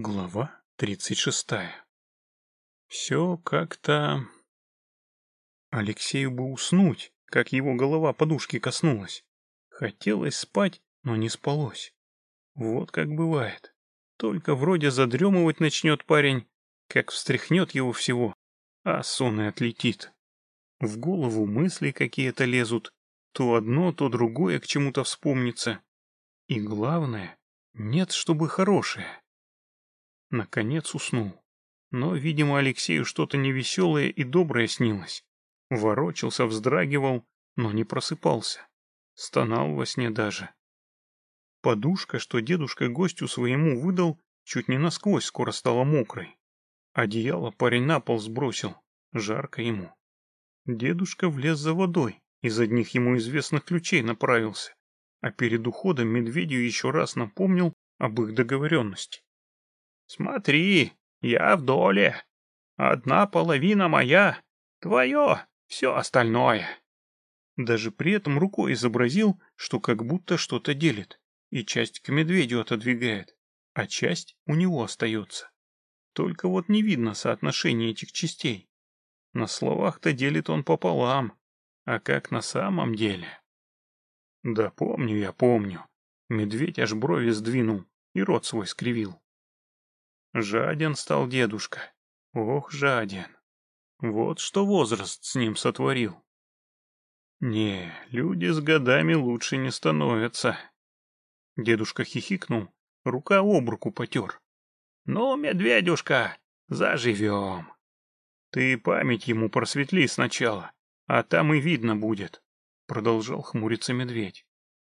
Глава тридцать шестая. Все как-то... Алексею бы уснуть, как его голова подушки коснулась. Хотелось спать, но не спалось. Вот как бывает. Только вроде задремывать начнет парень, как встряхнет его всего, а сон и отлетит. В голову мысли какие-то лезут, то одно, то другое к чему-то вспомнится. И главное, нет, чтобы хорошее. Наконец уснул. Но, видимо, Алексею что-то невеселое и доброе снилось. Ворочался, вздрагивал, но не просыпался. Стонал во сне даже. Подушка, что дедушка гостю своему выдал, чуть не насквозь скоро стала мокрой. Одеяло парень на пол сбросил, жарко ему. Дедушка влез за водой, из одних ему известных ключей направился, а перед уходом медведю еще раз напомнил об их договоренности. Смотри, я в доле. Одна половина моя, твое, все остальное. Даже при этом рукой изобразил, что как будто что-то делит, и часть к медведю отодвигает, а часть у него остается. Только вот не видно соотношения этих частей. На словах-то делит он пополам, а как на самом деле? Да помню я, помню. Медведь аж брови сдвинул и рот свой скривил. Жаден стал дедушка. Ох, жаден. Вот что возраст с ним сотворил. Не, люди с годами лучше не становятся. Дедушка хихикнул, рука об руку потер. Ну, медведюшка, заживем. Ты память ему просветли сначала, а там и видно будет, продолжал хмуриться медведь.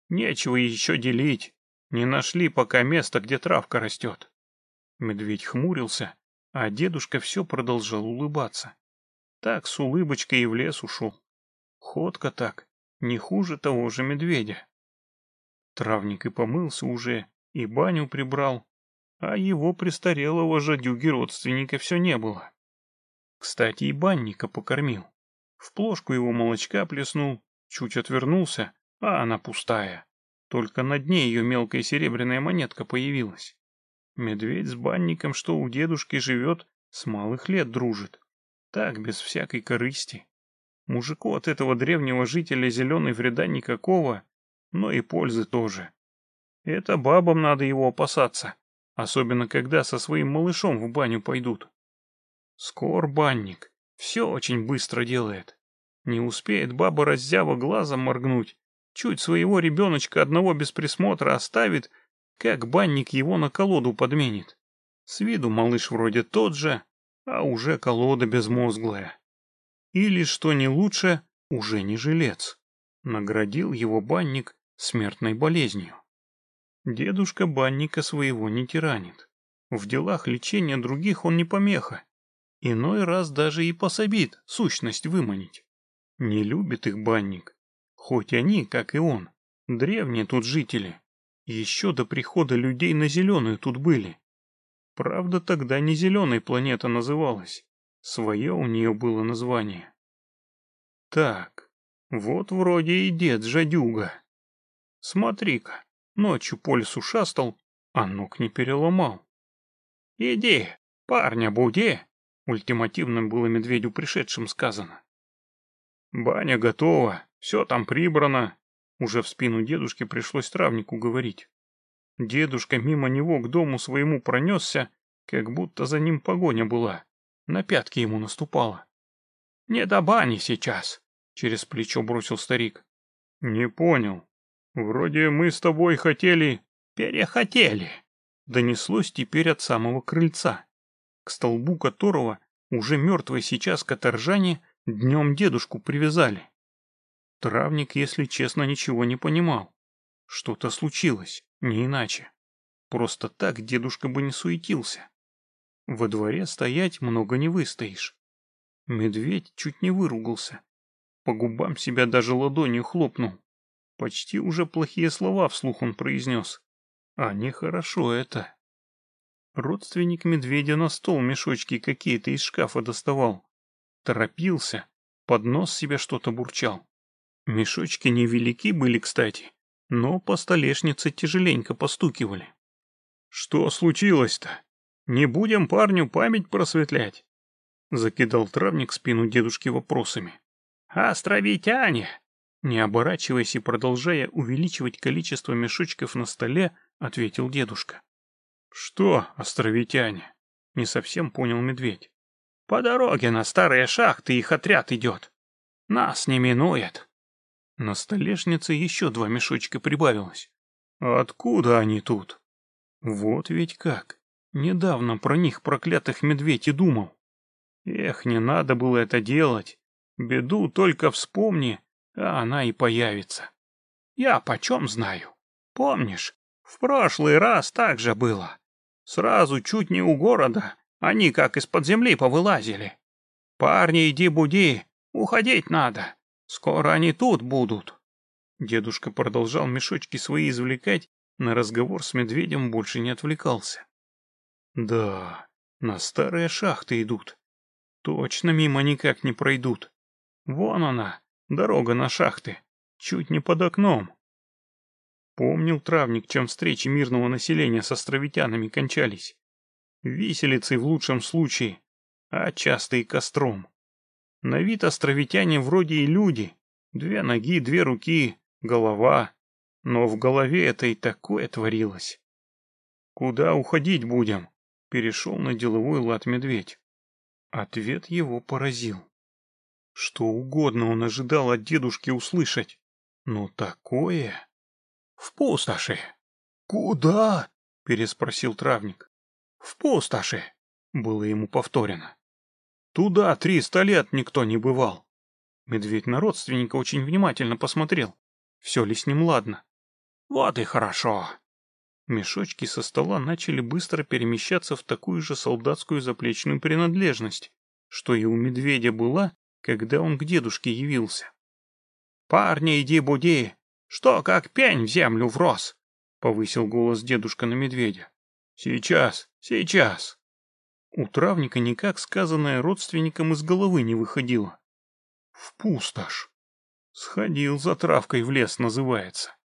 Нечего еще делить, не нашли пока места, где травка растет. Медведь хмурился, а дедушка все продолжал улыбаться. Так с улыбочкой и в лес ушел. Ходка так, не хуже того же медведя. Травник и помылся уже, и баню прибрал, а его престарелого жадюги родственника все не было. Кстати, и банника покормил. В плошку его молочка плеснул, чуть отвернулся, а она пустая. Только на дне ее мелкая серебряная монетка появилась. Медведь с банником, что у дедушки живет, с малых лет дружит. Так, без всякой корысти. Мужику от этого древнего жителя зеленой вреда никакого, но и пользы тоже. Это бабам надо его опасаться, особенно когда со своим малышом в баню пойдут. Скор банник, все очень быстро делает. Не успеет баба раззява глазом моргнуть, чуть своего ребеночка одного без присмотра оставит, как банник его на колоду подменит. С виду малыш вроде тот же, а уже колода безмозглая. Или, что не лучше, уже не жилец. Наградил его банник смертной болезнью. Дедушка банника своего не тиранит. В делах лечения других он не помеха. Иной раз даже и пособит сущность выманить. Не любит их банник. Хоть они, как и он, древние тут жители, еще до прихода людей на зеленую тут были. Правда, тогда не зеленой планета называлась. Свое у нее было название. Так, вот вроде и дед Жадюга. Смотри-ка, ночью по лесу шастал, а ног не переломал. Иди, парня буди, ультимативным было медведю пришедшим сказано. Баня готова, все там прибрано, уже в спину дедушке пришлось травнику говорить. Дедушка мимо него к дому своему пронесся, как будто за ним погоня была. На пятки ему наступала. «Не до бани сейчас», — через плечо бросил старик. «Не понял. Вроде мы с тобой хотели...» «Перехотели», — донеслось теперь от самого крыльца, к столбу которого уже мертвые сейчас каторжане днем дедушку привязали. Травник, если честно, ничего не понимал. Что-то случилось, не иначе. Просто так дедушка бы не суетился. Во дворе стоять много не выстоишь. Медведь чуть не выругался. По губам себя даже ладонью хлопнул. Почти уже плохие слова вслух он произнес. А нехорошо это. Родственник медведя на стол мешочки какие-то из шкафа доставал. Торопился, под нос себе что-то бурчал. Мешочки невелики были, кстати, но по столешнице тяжеленько постукивали. «Что случилось-то?» Не будем парню память просветлять. Закидал травник спину дедушки вопросами. «Островитяне!» Не оборачиваясь и продолжая увеличивать количество мешочков на столе, ответил дедушка. «Что, островитяне?» Не совсем понял медведь. «По дороге на старые шахты их отряд идет. Нас не минует». На столешнице еще два мешочка прибавилось. «Откуда они тут?» «Вот ведь как. Недавно про них проклятых медведь и думал. Эх, не надо было это делать. Беду только вспомни, а она и появится. Я почем знаю? Помнишь, в прошлый раз так же было. Сразу чуть не у города, они как из-под земли повылазили. Парни, иди буди, уходить надо. Скоро они тут будут. Дедушка продолжал мешочки свои извлекать, на разговор с медведем больше не отвлекался. Да, на старые шахты идут. Точно мимо никак не пройдут. Вон она, дорога на шахты, чуть не под окном. Помнил травник, чем встречи мирного населения с островитянами кончались. Виселицей в лучшем случае, а часто и костром. На вид островитяне вроде и люди. Две ноги, две руки, голова. Но в голове это и такое творилось. «Куда уходить будем?» Перешел на деловой лад медведь. Ответ его поразил. Что угодно он ожидал от дедушки услышать. Но такое... В пустоши. Куда? Переспросил травник. В пустоши. Было ему повторено. Туда триста лет никто не бывал. Медведь на родственника очень внимательно посмотрел. Все ли с ним ладно? Вот и хорошо. Мешочки со стола начали быстро перемещаться в такую же солдатскую заплечную принадлежность, что и у медведя была, когда он к дедушке явился. «Парни, иди буди! Что, как пень в землю врос?» — повысил голос дедушка на медведя. «Сейчас, сейчас!» У травника никак сказанное родственникам из головы не выходило. «В пустошь!» «Сходил за травкой в лес, называется».